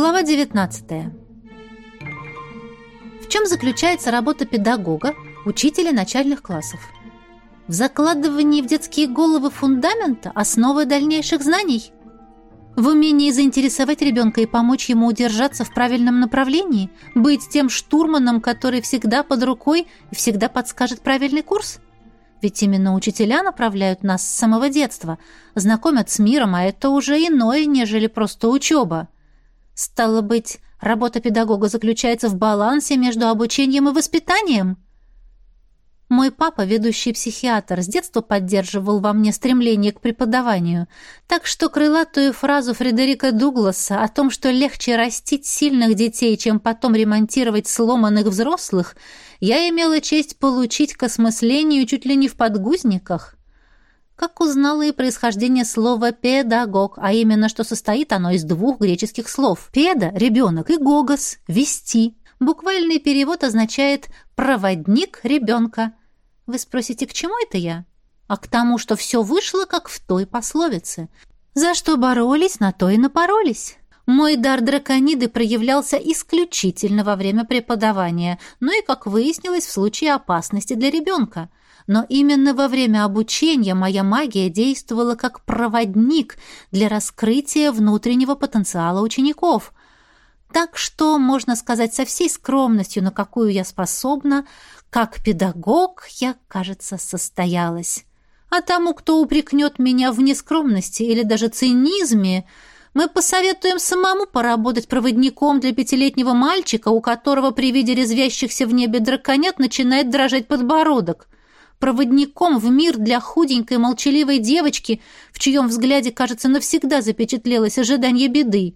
Глава 19. В чем заключается работа педагога, учителя начальных классов? В закладывании в детские головы фундамента, основы дальнейших знаний? В умении заинтересовать ребенка и помочь ему удержаться в правильном направлении? Быть тем штурманом, который всегда под рукой и всегда подскажет правильный курс? Ведь именно учителя направляют нас с самого детства, знакомят с миром, а это уже иное, нежели просто учеба. Стало быть, работа педагога заключается в балансе между обучением и воспитанием. Мой папа, ведущий психиатр, с детства поддерживал во мне стремление к преподаванию, так что крылатую фразу Фредерика Дугласа о том, что легче растить сильных детей, чем потом ремонтировать сломанных взрослых, я имела честь получить к осмыслению чуть ли не в подгузниках как узнала и происхождение слова «педагог», а именно, что состоит оно из двух греческих слов. «Педа» — ребенок, и «гогос» — «вести». Буквальный перевод означает «проводник ребенка». Вы спросите, к чему это я? А к тому, что все вышло, как в той пословице. За что боролись, на то и напоролись. Мой дар дракониды проявлялся исключительно во время преподавания, ну и, как выяснилось, в случае опасности для ребенка — но именно во время обучения моя магия действовала как проводник для раскрытия внутреннего потенциала учеников. Так что, можно сказать со всей скромностью, на какую я способна, как педагог я, кажется, состоялась. А тому, кто упрекнет меня в нескромности или даже цинизме, мы посоветуем самому поработать проводником для пятилетнего мальчика, у которого при виде резвящихся в небе драконят начинает дрожать подбородок проводником в мир для худенькой молчаливой девочки, в чьем взгляде, кажется, навсегда запечатлелось ожидание беды.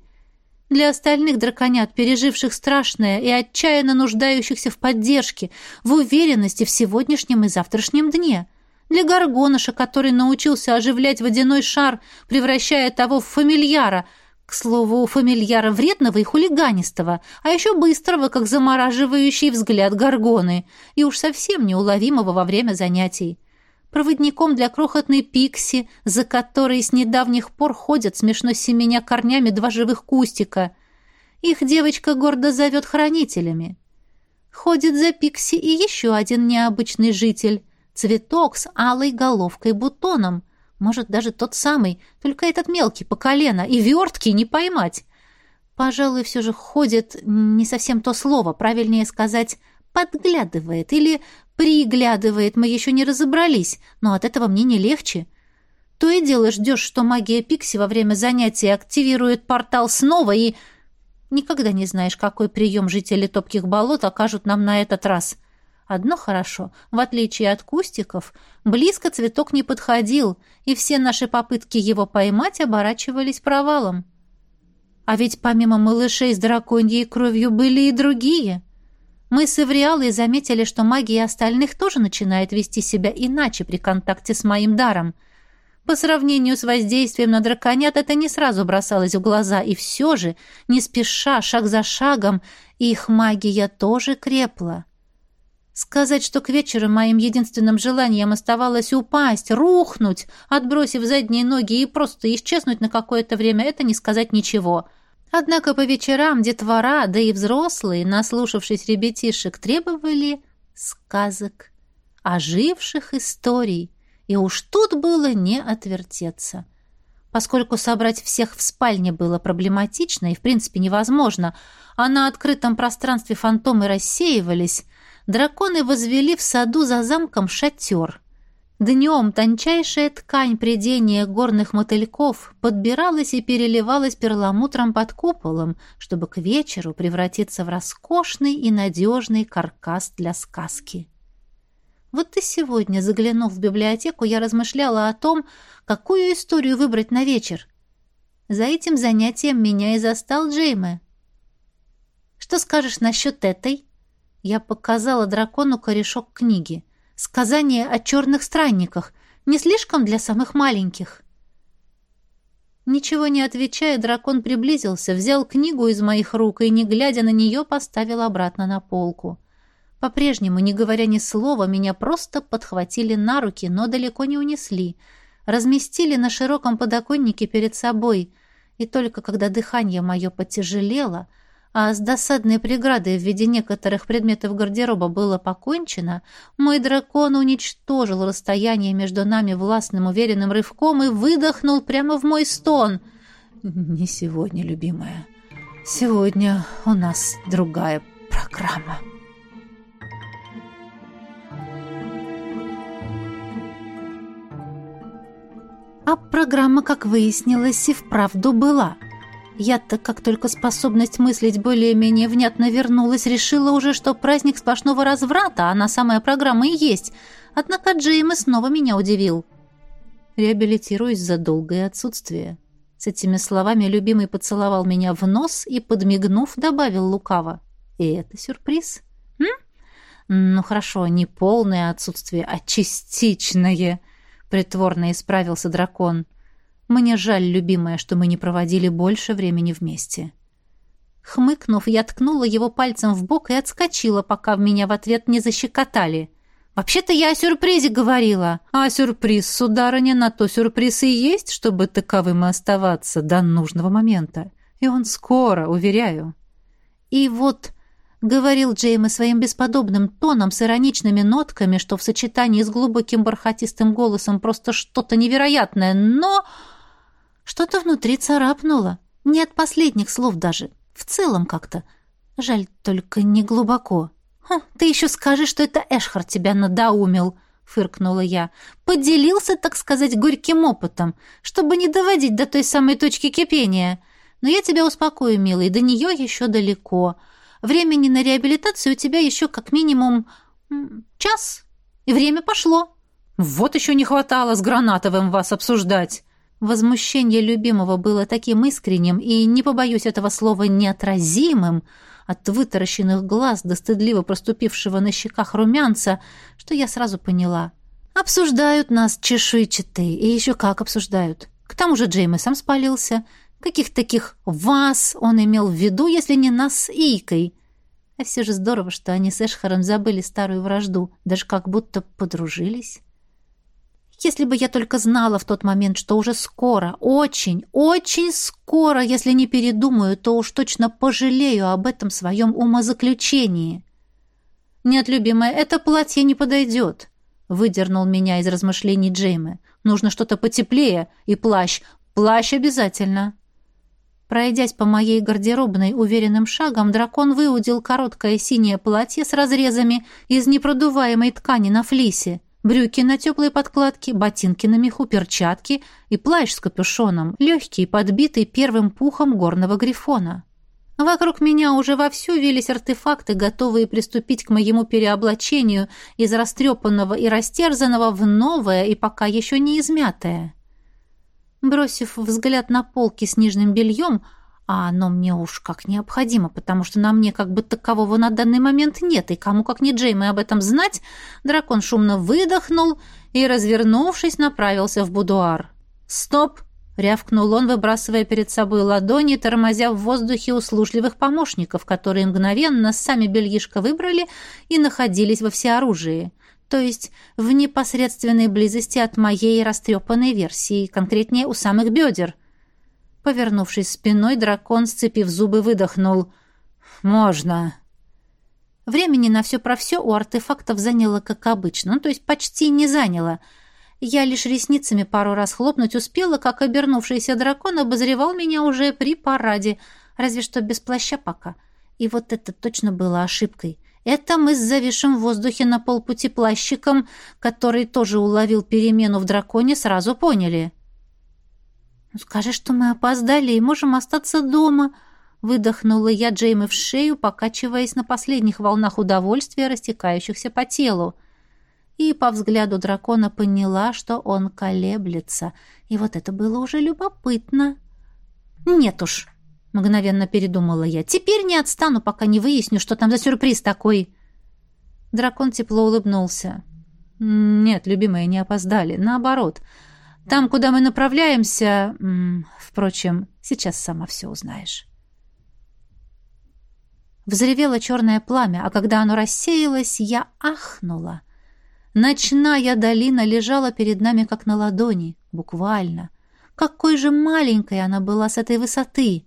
Для остальных драконят, переживших страшное и отчаянно нуждающихся в поддержке, в уверенности в сегодняшнем и завтрашнем дне. Для горгоныша, который научился оживлять водяной шар, превращая того в фамильяра – к слову, фамильяра вредного и хулиганистого, а еще быстрого, как замораживающий взгляд горгоны, и уж совсем неуловимого во время занятий. Проводником для крохотной пикси, за которой с недавних пор ходят смешно семеня корнями два живых кустика. Их девочка гордо зовет хранителями. Ходит за пикси и еще один необычный житель — цветок с алой головкой-бутоном — может, даже тот самый, только этот мелкий по колено, и вертки не поймать. Пожалуй, все же ходит не совсем то слово, правильнее сказать «подглядывает» или «приглядывает», мы еще не разобрались, но от этого мне не легче. То и дело ждешь, что магия Пикси во время занятия активирует портал снова, и... Никогда не знаешь, какой прием жители топких болот окажут нам на этот раз. Одно хорошо, в отличие от кустиков, близко цветок не подходил, и все наши попытки его поймать оборачивались провалом. А ведь помимо малышей с драконьей кровью были и другие. Мы с Эвриалой заметили, что магия остальных тоже начинает вести себя иначе при контакте с моим даром. По сравнению с воздействием на драконят это не сразу бросалось в глаза, и все же, не спеша, шаг за шагом, их магия тоже крепла. Сказать, что к вечеру моим единственным желанием оставалось упасть, рухнуть, отбросив задние ноги и просто исчезнуть на какое-то время, это не сказать ничего. Однако по вечерам детвора, да и взрослые, наслушавшись ребятишек, требовали сказок, оживших историй, и уж тут было не отвертеться. Поскольку собрать всех в спальне было проблематично и, в принципе, невозможно, а на открытом пространстве фантомы рассеивались, драконы возвели в саду за замком шатер. Днем тончайшая ткань придения горных мотыльков подбиралась и переливалась перламутром под куполом, чтобы к вечеру превратиться в роскошный и надежный каркас для сказки. Вот и сегодня, заглянув в библиотеку, я размышляла о том, какую историю выбрать на вечер. За этим занятием меня и застал Джейме. «Что скажешь насчет этой?» Я показала дракону корешок книги. «Сказание о черных странниках. Не слишком для самых маленьких?» Ничего не отвечая, дракон приблизился, взял книгу из моих рук и, не глядя на нее, поставил обратно на полку. По-прежнему, не говоря ни слова, меня просто подхватили на руки, но далеко не унесли. Разместили на широком подоконнике перед собой. И только когда дыхание мое потяжелело, а с досадной преградой в виде некоторых предметов гардероба было покончено, мой дракон уничтожил расстояние между нами властным уверенным рывком и выдохнул прямо в мой стон. «Не сегодня, любимая. Сегодня у нас другая программа». А программа, как выяснилось, и вправду была. Я-то, как только способность мыслить более-менее внятно вернулась, решила уже, что праздник сплошного разврата, она самая программа и есть. Однако Джейми снова меня удивил. Реабилитируюсь за долгое отсутствие. С этими словами любимый поцеловал меня в нос и, подмигнув, добавил лукаво. И это сюрприз. М? Ну хорошо, не полное отсутствие, а частичное — притворно исправился дракон. Мне жаль, любимая, что мы не проводили больше времени вместе. Хмыкнув, я ткнула его пальцем в бок и отскочила, пока в меня в ответ не защекотали. «Вообще-то я о сюрпризе говорила». «А сюрприз, сударыня, на то сюрприз и есть, чтобы таковым и оставаться до нужного момента. И он скоро, уверяю». И вот говорил Джейми своим бесподобным тоном с ироничными нотками, что в сочетании с глубоким бархатистым голосом просто что-то невероятное, но что-то внутри царапнуло. Не от последних слов даже. В целом как-то. Жаль, только не глубоко. «Хм, «Ты еще скажи, что это Эшхар тебя надоумил», — фыркнула я. «Поделился, так сказать, горьким опытом, чтобы не доводить до той самой точки кипения. Но я тебя успокою, милый, до нее еще далеко». Времени на реабилитацию у тебя еще как минимум час. И время пошло. Вот еще не хватало с Гранатовым вас обсуждать. Возмущение любимого было таким искренним и, не побоюсь этого слова, неотразимым, от вытаращенных глаз до стыдливо проступившего на щеках румянца, что я сразу поняла. Обсуждают нас чешуйчатые, и еще как обсуждают. К тому же Джейми сам спалился — Каких таких «вас» он имел в виду, если не нас с Ийкой? А все же здорово, что они с Эшхаром забыли старую вражду, даже как будто подружились. Если бы я только знала в тот момент, что уже скоро, очень, очень скоро, если не передумаю, то уж точно пожалею об этом своем умозаключении. «Нет, любимая, это платье не подойдет», — выдернул меня из размышлений Джеймы. «Нужно что-то потеплее, и плащ. Плащ обязательно». Пройдясь по моей гардеробной уверенным шагом, дракон выудил короткое синее платье с разрезами из непродуваемой ткани на флисе, брюки на теплой подкладке, ботинки на меху, перчатки и плащ с капюшоном, легкий, подбитый первым пухом горного грифона. Вокруг меня уже вовсю вились артефакты, готовые приступить к моему переоблачению из растрепанного и растерзанного в новое и пока еще не измятое. Бросив взгляд на полки с нижним бельем, а оно мне уж как необходимо, потому что на мне как бы такового на данный момент нет, и кому как не Джейми об этом знать, дракон шумно выдохнул и, развернувшись, направился в будуар. «Стоп!» — рявкнул он, выбрасывая перед собой ладони, тормозя в воздухе услужливых помощников, которые мгновенно сами бельишко выбрали и находились во всеоружии то есть в непосредственной близости от моей растрепанной версии, конкретнее у самых бедер. Повернувшись спиной, дракон, сцепив зубы, выдохнул. «Можно». Времени на все про все у артефактов заняло, как обычно, ну, то есть почти не заняло. Я лишь ресницами пару раз хлопнуть успела, как обернувшийся дракон обозревал меня уже при параде, разве что без плаща пока. И вот это точно было ошибкой. Это мы с зависшим в воздухе на полпути плащиком, который тоже уловил перемену в драконе, сразу поняли. «Ну, скажи, что мы опоздали и можем остаться дома», — выдохнула я Джейми в шею, покачиваясь на последних волнах удовольствия, растекающихся по телу. И по взгляду дракона поняла, что он колеблется, и вот это было уже любопытно. «Нет уж», Мгновенно передумала я. Теперь не отстану, пока не выясню, что там за сюрприз такой. Дракон тепло улыбнулся. Нет, любимые, не опоздали. Наоборот. Там, куда мы направляемся... Впрочем, сейчас сама все узнаешь. Взревело черное пламя, а когда оно рассеялось, я ахнула. Ночная долина лежала перед нами, как на ладони, буквально — Какой же маленькой она была с этой высоты!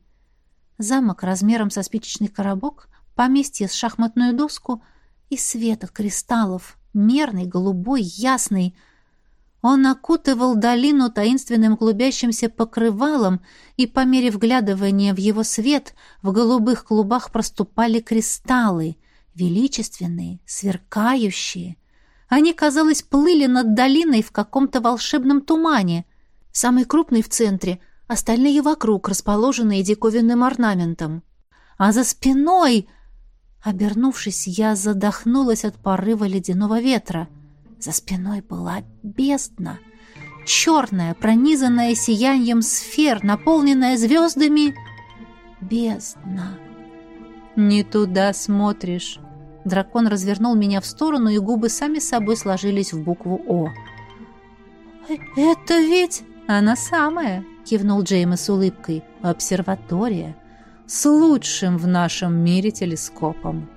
Замок размером со спичечный коробок, поместье с шахматную доску и свет от кристаллов, мерный, голубой, ясный. Он окутывал долину таинственным клубящимся покрывалом, и по мере вглядывания в его свет в голубых клубах проступали кристаллы, величественные, сверкающие. Они, казалось, плыли над долиной в каком-то волшебном тумане. Самый крупный в центре, остальные вокруг, расположенные диковинным орнаментом. А за спиной... Обернувшись, я задохнулась от порыва ледяного ветра. За спиной была бездна. Черная, пронизанная сиянием сфер, наполненная звездами. Бездна. «Не туда смотришь», Дракон развернул меня в сторону, и губы сами собой сложились в букву «О». «Это ведь...» «Она самая», — кивнул Джеймс с улыбкой. «Обсерватория. С лучшим в нашем мире телескопом».